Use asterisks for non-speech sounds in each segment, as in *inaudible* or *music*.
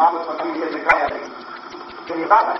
माल पत्नी से निकाया नहीं तो निकाला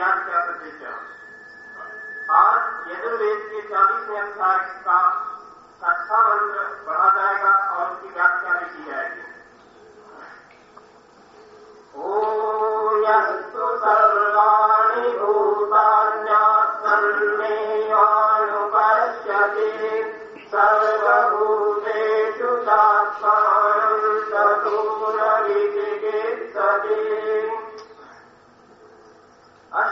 ज्ञान क्या प्राप्त और यजुर्वेद के चालीस अध्याय का अच्छा वर्ग बढ़ा जाए।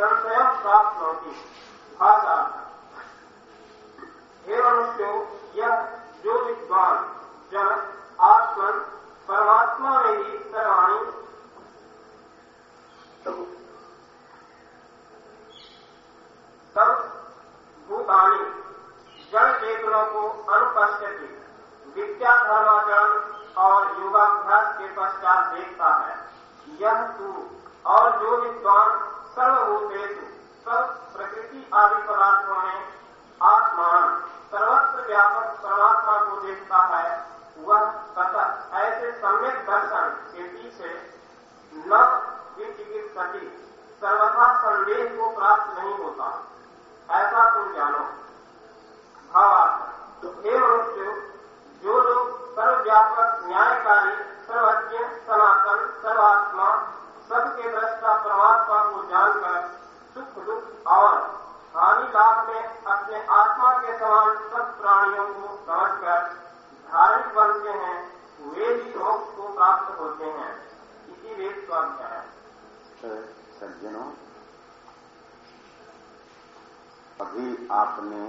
संशय प्राप्त होती प्रति सर्वथा संदेह को प्राप्त नहीं होता। ऐसा तुम जानो। भावार्थ हे मनुष्य जो लोग सर्वव्यापक, न्यायकारी, सर्वज्ञ, सनातन, सर्वात्मा, सबके दृष्टा परमात्मा को जानकर सुख, दुख और हानि लाभ में अपने आत्मा के समान सब प्राणियों को समझ कर धार्मिक बनते हैं, वे भी मोक्ष को प्राप्त होते हैं। इसी वे स्वाध्याय सज्जनों अभी आपने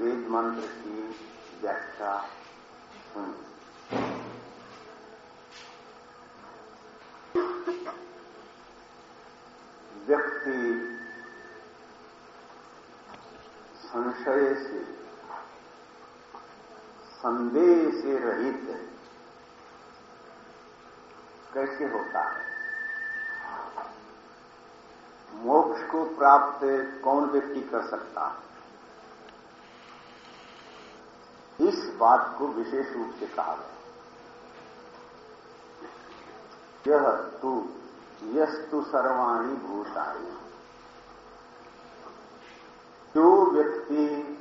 वेद मंत्र की व्याख्या सुनी। व्यक्ति संशय से संदेह से रहित कैसे होता है? मोक्ष को प्राप्त कौन व्यक्ति कर सकता है? इस बात को विशेष रूप से कहा गया यह तू, यस्तु सर्वाणी भूतानी। जो व्यक्ति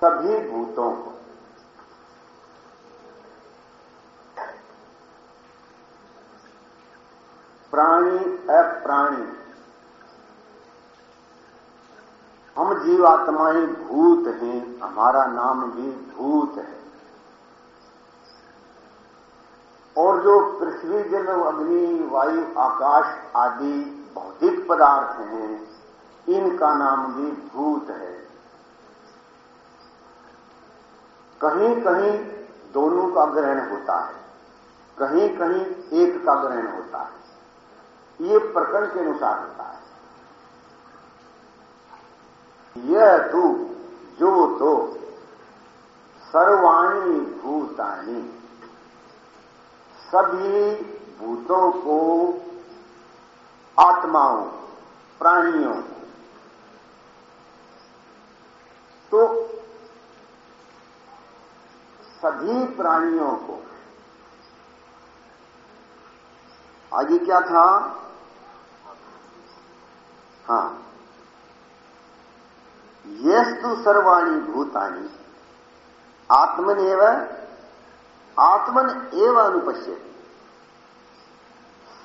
सभी भूतों को प्राणी अप्राणी। हम जीवात्माएँ भूत हैं, हमारा नाम भी भूत है। और जो पृथ्वी, जल, अग्नि, वायु, आकाश आदि भौतिक पदार्थ हैं, इनका नाम भी भूत है। कहीं कहीं दोनों का ग्रहण होता है कहीं कहीं एक का ग्रहण होता है। ये प्रकरण के अनुसार होता है। यह तू, जो तो सर्वाणी भूतानी, सभी भूतों को, आत्माओं, प्राणियों तो सभी प्राणियों को, आगे क्या था? हाँ। यस्तु सर्वाणी भूतानी। आत्मनेव आत्मन एव अनुपश्य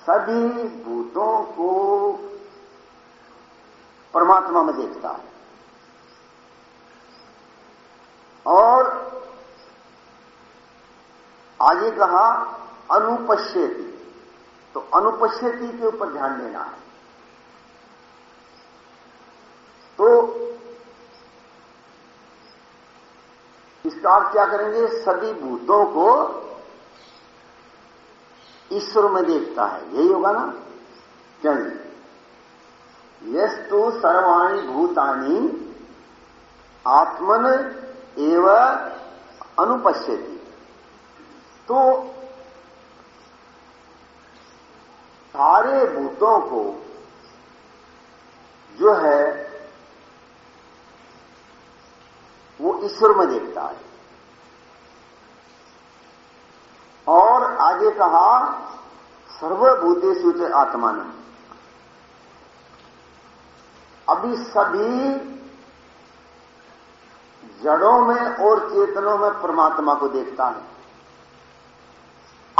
सभी भूतों को परमात्मा में देखता है। और आगे कहा, अनुपश्यति। तो अनुपश्यति के ऊपर ध्यान देना है तो इसका आप क्या करेंगे? सभी भूतों को ईश्वर में देखता है। यही होगा ना? चलिए। यस्तु सर्वाणी भूतानी आत्मन एव अनुपश्यति। तो सारे भूतों को जो है वो ईश्वर में देखता है। और आगे कहा, सर्वभूतेषु च आत्मान। अभी सभी जड़ों में और चेतनों में परमात्मा को देखता है।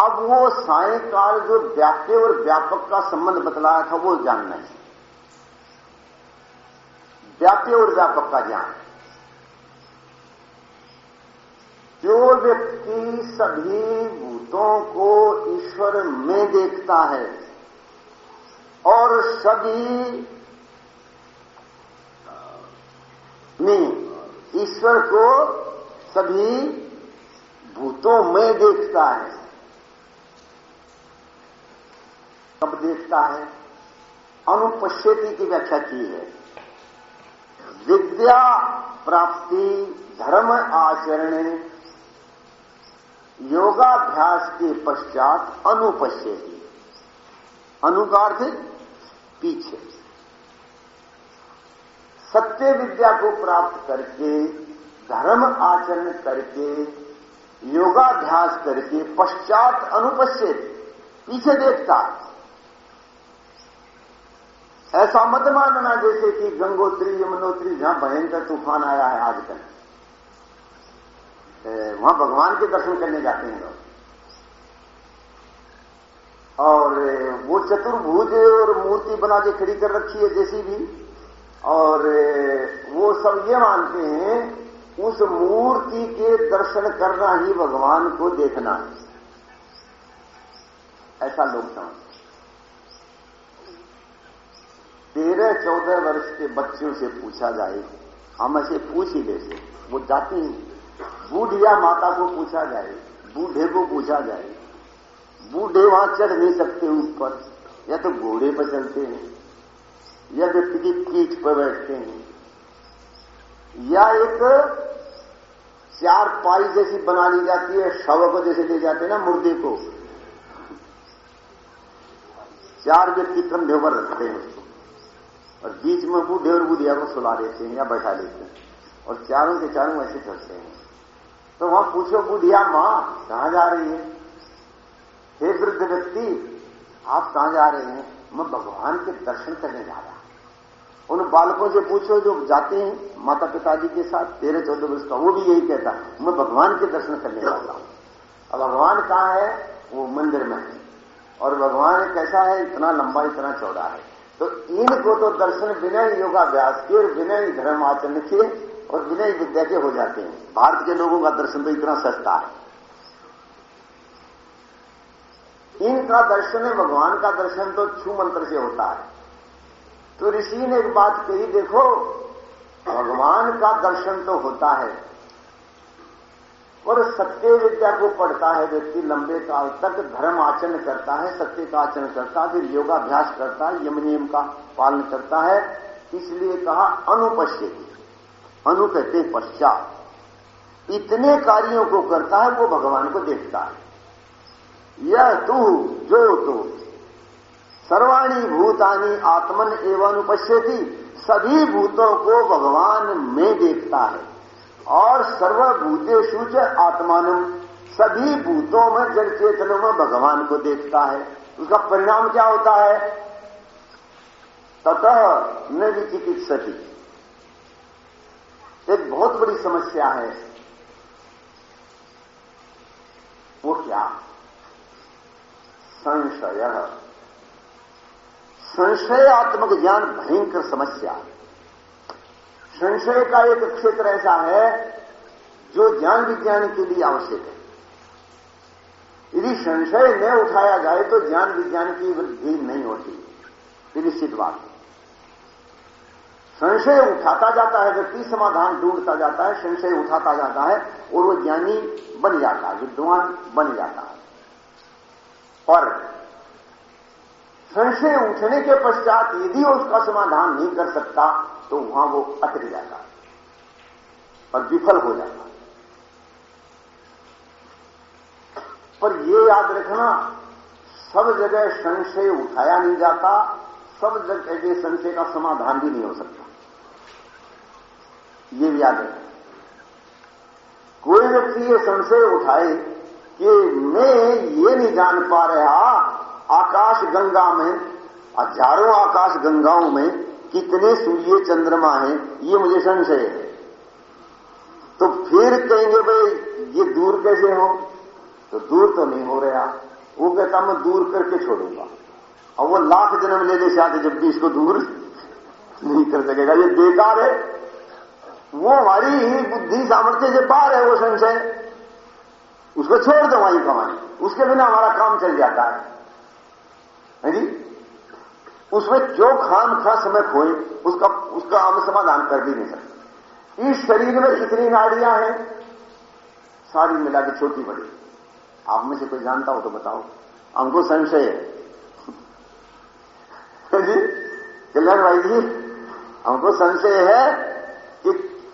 अब वो सायकाल जो व्याप्य और व्यापक का संबंध बतलाया था, वो जानना है। व्याप्य और व्यापक का ज्ञान। जो व्यक्ति सभी भूतों को ईश्वर में देखता है और सभी में ईश्वर को सभी भूतों में देखता है। कब देखता है? अनुपश्यति की व्याख्या की है। विद्या प्राप्ति, धर्म आचरण योगाभ्यास के पश्चात अनुपश्यति अनुकार थे पीछे। सत्य विद्या को प्राप्त करके, धर्म आचरण करके, योगाभ्यास करके पश्चात अनुपश्चित पीछे देखता ऐसा मत मानना जैसे कि गंगोत्री, यमुनोत्री, जहाँ भयंकर तूफ़ान आया है आज तक। वहाँ भगवान के दर्शन करने जाते हैं लोग। और वो चतुर्भुज और मूर्ति बना के खड़ी कर रखी है जैसी भी। और वो सब ये मानते हैं, उस मूर्ति के दर्शन करना ही भगवान को देखना है। ऐसा लोग समझते तेरह चौदह वर्ष के बच्चों से पूछा जाए, हम ऐसे पूछ ही लेते वो जाती बूढ़िया माता को पूछा जाए, बूढ़े को पूछा जाए, बूढ़े वहाँ चढ़ नहीं सकते ऊपर, या तो घोड़े पर चलते हैं, या व्यक्ति की पीठ पर बैठते हैं, या एक चार पाई जैसी बना ली जाती है, शव को जैसे ले जाते हैं ना मुर्दे को। चार व्यक्ति कंधे पर रखते हैं उसको, और बीच में बूढ़े और बुढ़िया को सुला देते हैं या बैठा लेते हैं, और चारों के चारों ऐसे चलते हैं। तो वहाँ पूछो, बुढ़िया माँ, कहाँ जा रही है? हे वृद्ध व्यक्ति, आप कहाँ जा रहे हैं? मैं भगवान के दर्शन करने जा रहा उन बालकों से पूछो जो जाते हैं माता पिताजी के साथ तेरह चौदह वर्ष का, वो भी यही कहता मैं भगवान के दर्शन करने जा रहा हूँ। भगवान कहाँ है? वो मंदिर में है। और भगवान कैसा है? इतना लंबा, इतना चौड़ा है। तो इनको तो दर्शन विनय योगाभ्यास के और विनय धर्म आचरण के और विनय विद्या के हो जाते हैं। भारत के लोगों का दर्शन तो इतना सस्ता है। इनका दर्शन है, भगवान का दर्शन तो छू मंत्र से होता है। तो ऋषि ने एक बात कही, देखो, भगवान का दर्शन तो होता है और सत्य विद्या को पढ़ता है व्यक्ति, लंबे काल तक धर्म आचरण करता है, सत्य का आचरण करता है, फिर योगाभ्यास करता है, यम नियम का पालन करता है, इसलिए कहा अनुपश्य अनु कहते हैं पश्चात। इतने कार्यों को करता है, वो भगवान को देखता है। यह तू, जो तू। सर्वाणी भूतानी आत्मन एवं अनुपस्यति सभी भूतों को भगवान में देखता है। और सर्वभूतेषु च आत्मान, सभी भूतों में जड़ चेतनों में भगवान को देखता है। उसका परिणाम क्या होता है? ततः न चिकित्सती एक बहुत बड़ी समस्या है। वो क्या? संशय। संशयात्मक ज्ञान भयंकर समस्या। संशय का एक क्षेत्र ऐसा है, जो ज्ञान विज्ञान के लिए आवश्यक है। यदि संशय न उठाया जाए तो ज्ञान विज्ञान की वृद्धि नहीं होती। निश्चित बात है। संशय उठाता जाता है व्यक्ति समाधान ढूंढता जाता है, संशय उठाता जाता है, और वो ज्ञानी बन जाता है, विद्वान बन जाता है। और संशय उठने के पश्चात यदि उसका समाधान नहीं कर सकता तो वहाँ वो अटक जाता और विफल हो जाता पर ये याद रखना, सब जगह संशय उठाया नहीं जाता, सब जगह संशय का समाधान भी नहीं हो सकता। ये भी याद रखना कोई व्यक्ति ये संशय उठाए कि मैं ये नहीं जान पा रहा आकाश गंगा में, हज़ारों आकाश गंगाओं में कितने सूर्य चंद्रमा हैं, ये मुझे संशय है। तो फिर कहेंगे, भाई, ये दूर कैसे हो? तो दूर तो नहीं हो रहा। वो कहता, मैं दूर करके छोड़ूँगा। और वो लाख जन्म लेने से आते जब भी इसको दूर *laughs* नहीं कर सकेगा। ये बेकार है। वो हमारी ही बुद्धि सामर्थ्य से बाहर है, वो संशय। उसको छोड़ दो वही कमाई उसके बिना हमारा काम चल जाता है। है जी? उसमें जो खाम खा समय खोए, उसका उसका हम समाधान कर भी नहीं सकते। इस शरीर में कितनी नाड़ियाँ हैं, सारी मिला के छोटी बड़ी। आप में से कोई जानता हो तो बताओ। हमको संशय है *laughs* जी? कल्याण भाई जी, हमको संशय है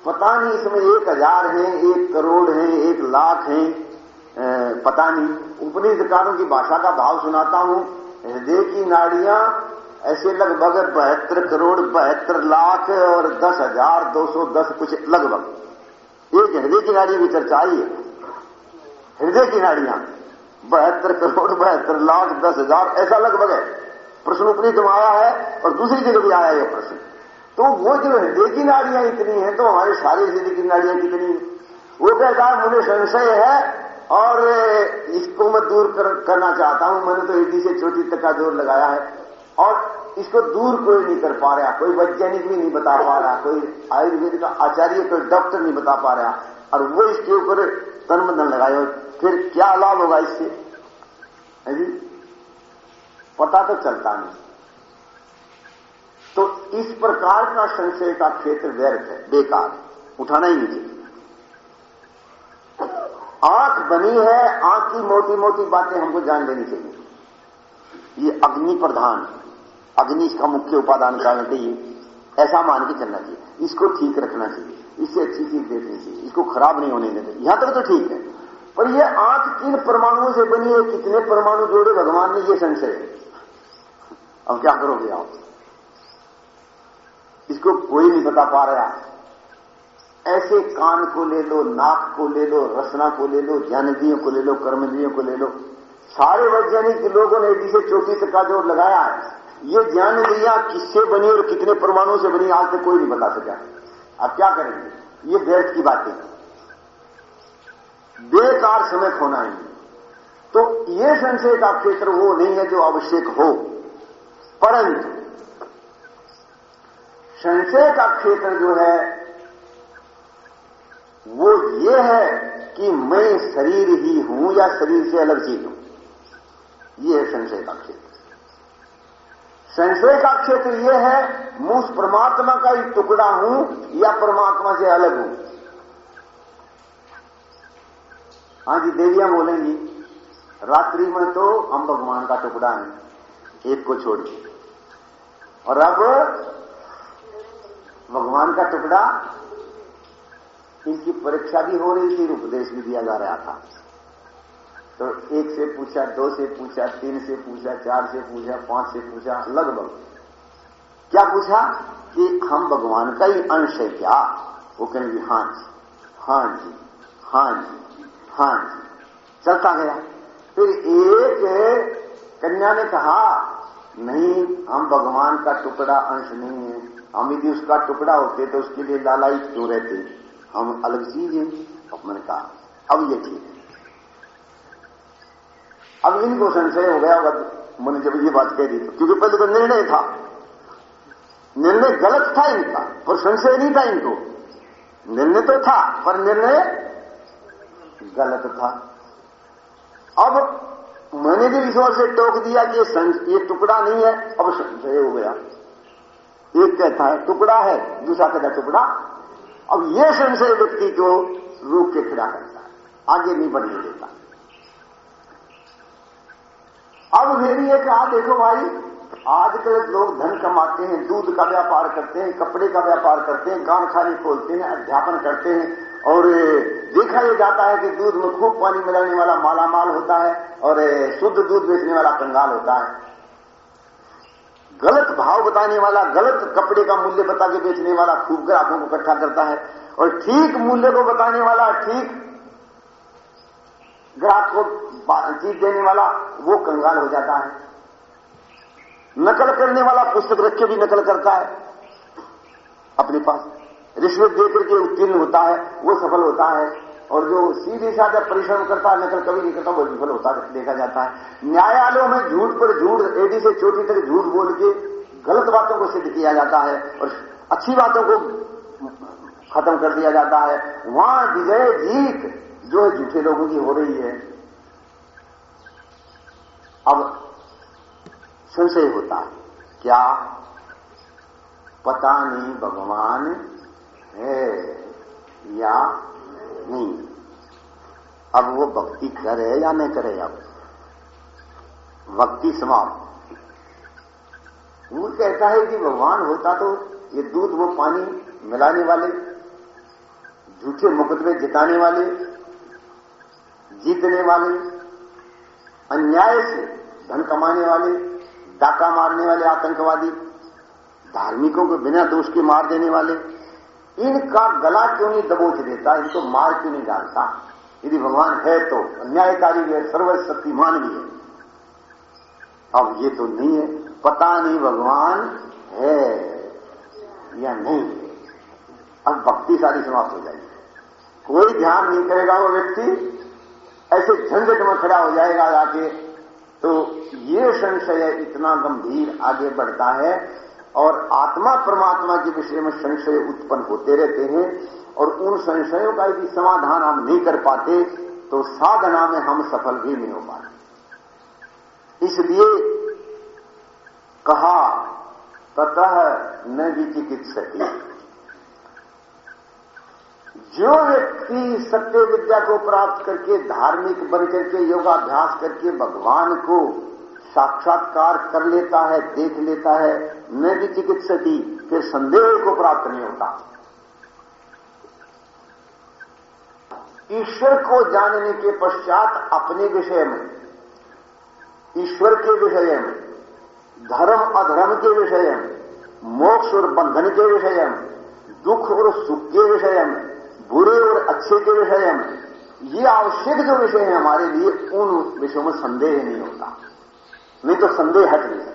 पता नहीं इसमें एक हज़ार है, एक करोड़ है, एक लाख है पता नहीं। उपनिषदकारों की भाषा का भाव सुनाता हूँ। हृदय की नाड़ियाँ ऐसे लगभग बहत्तर करोड़, बहत्तर लाख और दस हज़ार दो सौ दस कुछ लगभग। एक हृदय की नाड़ी की चर्चा आई है। हृदय की नाड़ियाँ, बहत्तर करोड़, बहत्तर लाख, दस हज़ार, ऐसा लगभग है। प्रश्न उपनिषद में आया है और दूसरी जगह भी आया है यह प्रश्न। तो वो जो हृदय की नाड़ियाँ इतनी है तो हमारे सारे हृदय की नाड़ियाँ कितनी वो कहता है मुझे संशय है और इसको मैं दूर कर, करना चाहता हूँ। मैंने तो एडी से छोटी तक का ज़ोर लगाया है और इसको दूर कोई नहीं कर पा रहा। कोई वैज्ञानिक भी नहीं बता पा रहा कोई आयुर्वेद का आचार्य कोई डॉक्टर नहीं बता पा रहा। और वो इसके ऊपर तन बंधन लगाए फिर क्या लाभ होगा इससे? जी? पता तो चलता नहीं। तो इस प्रकार का संशय का क्षेत्र व्यर्थ है, बेकार उठाना ही नहीं चाहिए आँख बनी है, आँख की मोटी मोटी बातें हमको जान लेनी चाहिए। ये अग्नि प्रधान अग्नि इसका मुख्य उपादान कारण चाहिए ऐसा मान के चलना चाहिए। इसको ठीक रखना चाहिए। इससे अच्छी चीज़ देखनी चाहिए। इसको खराब नहीं होने देते यहाँ तक तो ठीक है। पर यह आँख किन परमाणुओं से बनी है, कितने परमाणु जोड़े, भगवान ने ये संशय। अब क्या करोगे आप? इसको कोई नहीं बता पा रहा ऐसे कान को ले लो, नाक को ले लो, रसना को ले लो ज्ञानेन्द्रियों को ले लो कर्मेंद्रियों को ले लो। सारे वैज्ञानिक लोगों ने इसे चोटी तक का ज़ोर लगाया है, ये ज्ञानेन्द्रिया किससे बनी और कितने परमाणु से बनी, आज तक कोई नहीं बता सका। अब क्या करेंगे? ये व्यर्थ की बातें बेकार समय खोना है। तो ये संशय का क्षेत्र वो नहीं है जो आवश्यक हो। परंतु संशय का क्षेत्र जो है, वो ये है कि मैं शरीर ही हूँ या शरीर से अलग चीज़ हूँ। ये है संशय का क्षेत्र। संशय का क्षेत्र ये है, मैं उस परमात्मा का ही टुकड़ा हूँ या परमात्मा से अलग हूँ। हाँ जी, देवियाँ बोलेंगी, रात्रि में तो हम भगवान का टुकड़ा हैं, एक को छोड़ के। और अब भगवान का टुकड़ा, इनकी परीक्षा भी हो रही थी, उपदेश भी दिया जा रहा था। तो एक से पूछा, दो से पूछा, तीन से पूछा, चार से पूछा, पाँच से पूछा, लगभग। क्या पूछा? कि हम भगवान का ही अंश है क्या? वो कहेंगे हाँ जी हाँ जी हाँ जी हाँ जी। चलता गया। फिर एक कन्या ने कहा, नहीं, हम भगवान का टुकड़ा, अंश नहीं है। हम यदि उसका टुकड़ा होते तो उसके लिए लालाई क्यों रहते? हम अलग चीज़ हैं अब मैंने कहा अब ये है। अब इनको संशय हो गया मैंने जब ये बात कह दी क्योंकि पहले तो निर्णय था। निर्णय गलत था इनका, पर संशय नहीं था इनको। निर्णय तो था, पर निर्णय गलत था। अब मैंने भी ईश्वर से टोक दिया कि ये टुकड़ा नहीं है, अब संशय हो गया। एक कहता है, टुकड़ा है, दूसरा कहता है, टुकड़ा। अब ये संशय व्यक्ति को रोक के खड़ा करता है, आगे नहीं बढ़ने देता। अब मेरी ये कहा, देखो भाई, आजकल लोग धन कमाते हैं, दूध का व्यापार करते हैं, कपड़े का व्यापार करते हैं गाँव खाली खोलते हैं, अध्यापन करते हैं, और देखा यह जाता है कि दूध में खूब पानी मिलाने वाला मालामाल होता है, और शुद्ध दूध बेचने वाला कंगाल होता है। गलत भाव बताने वाला, गलत कपड़े का मूल्य बता के बेचने वाला खूब ग्राहकों को इकट्ठा करता है। और ठीक मूल्य को बताने वाला, ठीक ग्राहक को चीज़ देने वाला, वो कंगाल हो जाता है। नकल करने वाला पुस्तक रख के भी नकल करता है। अपने पास रिश्वत देकर के उत्तीर्ण होता है, वो सफल होता है। और जो सीधे साधा परिश्रम करता है, नकल कभी नहीं करता, वो विफल होता देखा जाता है। न्यायालयों में झूठ पर झूठ, एडी से चोटी तक झूठ बोल के गलत बातों को सिद्ध किया जाता है और अच्छी बातों को खत्म कर दिया जाता है। वहाँ विजय जीत जो है झूठे लोगों की हो रही है। अब संशय होता है, क्या पता नहीं भगवान है या नहीं। अब वो भक्ति करे या नहीं करे अब भक्ति समाप्त। वो कहता है कि भगवान होता तो ये दूध वो पानी मिलाने वाले, झूठे मुकदमे जिताने वाले, जीतने वाले, अन्याय से धन कमाने वाले, डाका मारने वाले, आतंकवादी, धार्मिकों को बिना दोष के मार देने वाले इनका गला क्यों नहीं दबोच देता? इनको मार क्यों नहीं डालता? यदि भगवान है तो अन्यायकारी भी है सर्वशक्तिमान भी है। अब ये तो नहीं है। पता नहीं भगवान है या नहीं है। अब भक्ति सारी समाप्त हो जाएगी। कोई ध्यान नहीं करेगा वो व्यक्ति। ऐसे झंझट में खड़ा हो जाएगा आके तो ये संशय इतना गंभीर आगे बढ़ता है और आत्मा परमात्मा के विषय में संशय उत्पन्न होते रहते हैं और उन संशयों का यदि समाधान हम नहीं कर पाते तो साधना में हम सफल भी नहीं हो पाते। इसलिए कहा, ततः न भी चिकित्सकी जो व्यक्ति सत्य विद्या को प्राप्त करके, धार्मिक बन करके, योगाभ्यास करके, भगवान को साक्षात्कार कर लेता है, देख लेता है। न भी चिकित्सकी फिर संदेह को प्राप्त नहीं होता। ईश्वर को जानने के पश्चात अपने विषय में, ईश्वर के विषय में, धर्म अधर्म के विषय में, मोक्ष और बंधन के विषय में, दुख और सुख के विषय में, बुरे और अच्छे के विषय में, ये आवश्यक जो विषय है हमारे लिए, उन विषयों में संदेह नहीं होता। नहीं तो संदेह हट नहीं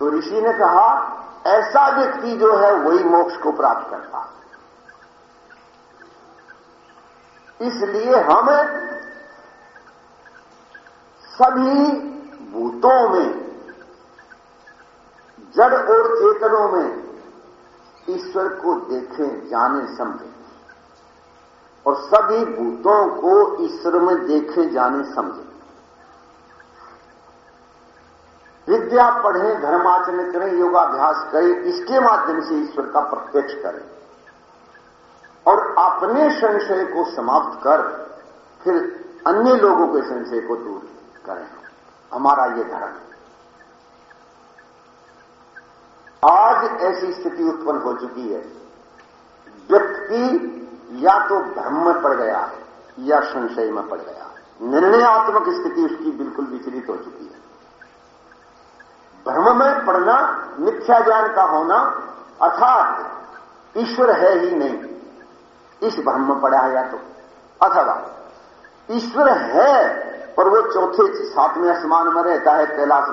तो ऋषि ने कहा, ऐसा व्यक्ति जो है वही मोक्ष को प्राप्त करता। इसलिए हम सभी भूतों में, जड़ और चेतनों में ईश्वर को देखें, जाने, समझें। और सभी भूतों को ईश्वर में देखे, जाने, समझें। विद्या पढ़ें, धर्माचरण करें, योगाभ्यास करें, इसके माध्यम से ईश्वर का प्रत्यक्ष करें। और अपने संशय को समाप्त कर, फिर अन्य लोगों के संशय को दूर करें। हमारा ये धर्म आज ऐसी स्थिति उत्पन्न हो चुकी है। व्यक्ति या तो भ्रम में पड़ गया है, या संशय में पड़ गया निर्णयात्मक स्थिति उसकी बिल्कुल विचलित हो चुकी है। भ्रम में पड़ना, मिथ्या ज्ञान का होना, अर्थात ईश्वर है ही नहीं। इस भ्रम में पड़ा या तो? अथवा, ईश्वर है, पर वो चौथे सातवें आसमान में रहता है, कैलाश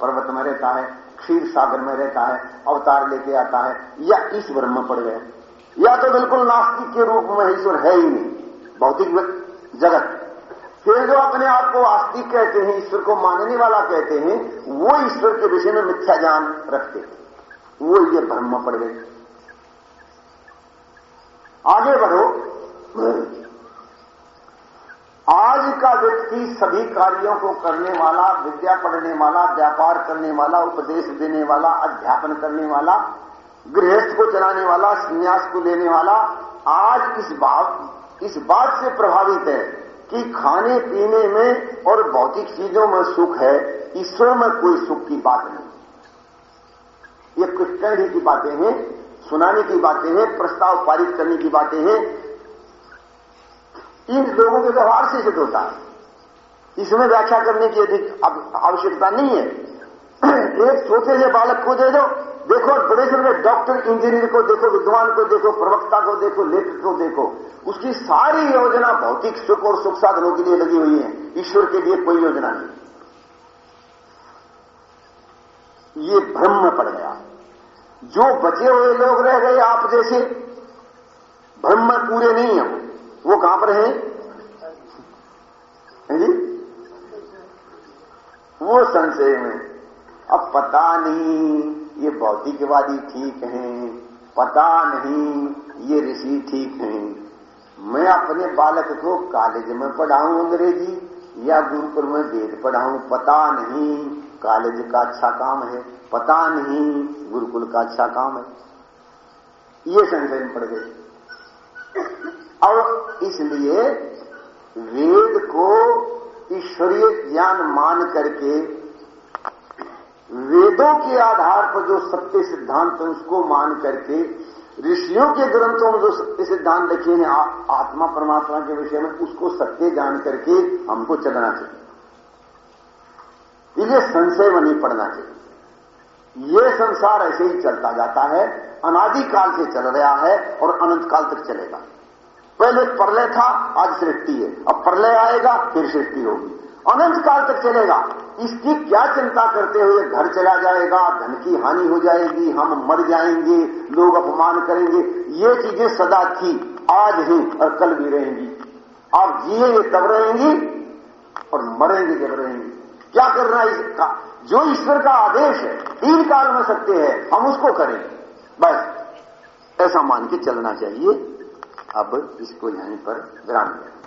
पर्वत में रहता है, क्षीर सागर में रहता है, अवतार लेके आता है, या ईश्वर में पड़ गए या तो बिल्कुल नास्तिक के रूप में ईश्वर है ही नहीं। भौतिक जगत फिर जो अपने आप को आस्तिक कहते हैं, ईश्वर को मानने वाला कहते हैं, वो ईश्वर के विषय में मिथ्या ज्ञान रखते हैं। वो ये भ्रम पड़ गए। आगे बढ़ो। आज का व्यक्ति सभी कार्यों को करने वाला, विद्या पढ़ने वाला, व्यापार करने वाला, उपदेश देने वाला, अध्यापन करने वाला, गृहस्थ को चलाने वाला, संन्यास को लेने वाला, आज इस बात इस बात से प्रभावित है कि खाने, पीने में और भौतिक चीज़ों में सुख है, ईश्वर में कोई सुख की बात नहीं। ये कुछ कहने की बातें हैं, सुनाने की बातें हैं, प्रस्ताव पारित करने की बातें हैं। इन लोगों के व्यवहार से सिद्ध होता है। इसमें व्याख्या करने की अधिक आवश्यकता नहीं है। *clears throat* एक छोटे से बालक को दे दो। देखो बड़े बड़े डॉक्टर इंजीनियर को देखो, विद्वान को देखो, प्रवक्ता को देखो, लेखक को देखो, उसकी सारी योजना भौतिक सुख और सुख साधनों के लिए लगी हुई है। ईश्वर के लिए कोई योजना नहीं। ये भ्रम में पड़ गया। जो बचे हुए लोग रह गए आप जैसे, भ्रम में पूरे नहीं है वो। कहाँ पर है जी? वो संशय में। अब पता नहीं ये भौतिकवादी ठीक हैं, पता नहीं ये ऋषि ठीक हैं। मैं अपने बालक को कॉलेज में पढ़ाऊं अंग्रेज़ी या गुरुकुल में वेद पढ़ाऊं, पता नहीं। कॉलेज का अच्छा काम है, पता नहीं गुरुकुल का अच्छा काम है। ये संशय में पड़ गए। और इसलिए वेद को ईश्वरीय ज्ञान मान करके वेदों के आधार पर जो सत्य सिद्धांत है, उसको मान करके, ऋषियों के ग्रंथों में जो सत्य सिद्धांत लिखे हैं आत्मा परमात्मा के विषय में, उसको सत्य जान करके हमको चलना चाहिए। इसलिए संशय में नहीं पड़ना चाहिए। ये संसार ऐसे ही चलता जाता है, अनादिकाल से चल रहा है और अनंत काल तक चलेगा। पहले प्रलय था, आज सृष्टि है। अब प्रलय आएगा, फिर सृष्टि होगी। अनंत काल तक चलेगा। इसकी क्या चिंता करते हुए घर चला जाएगा, धन की हानि हो जाएगी, हम मर जाएँगे, लोग अपमान करेंगे। ये चीज़ें सदा थी, आज ही और कल भी रहेंगी। आप जिएँगे तब रहेंगी और मरेंगे जब रहेंगे। क्या करना है इसका? जो ईश्वर का आदेश है, तीन काल में सत्य है, हम उसको करें। बस, ऐसा मान के चलना चाहिए। अब इसको यहीं पर विराम दें।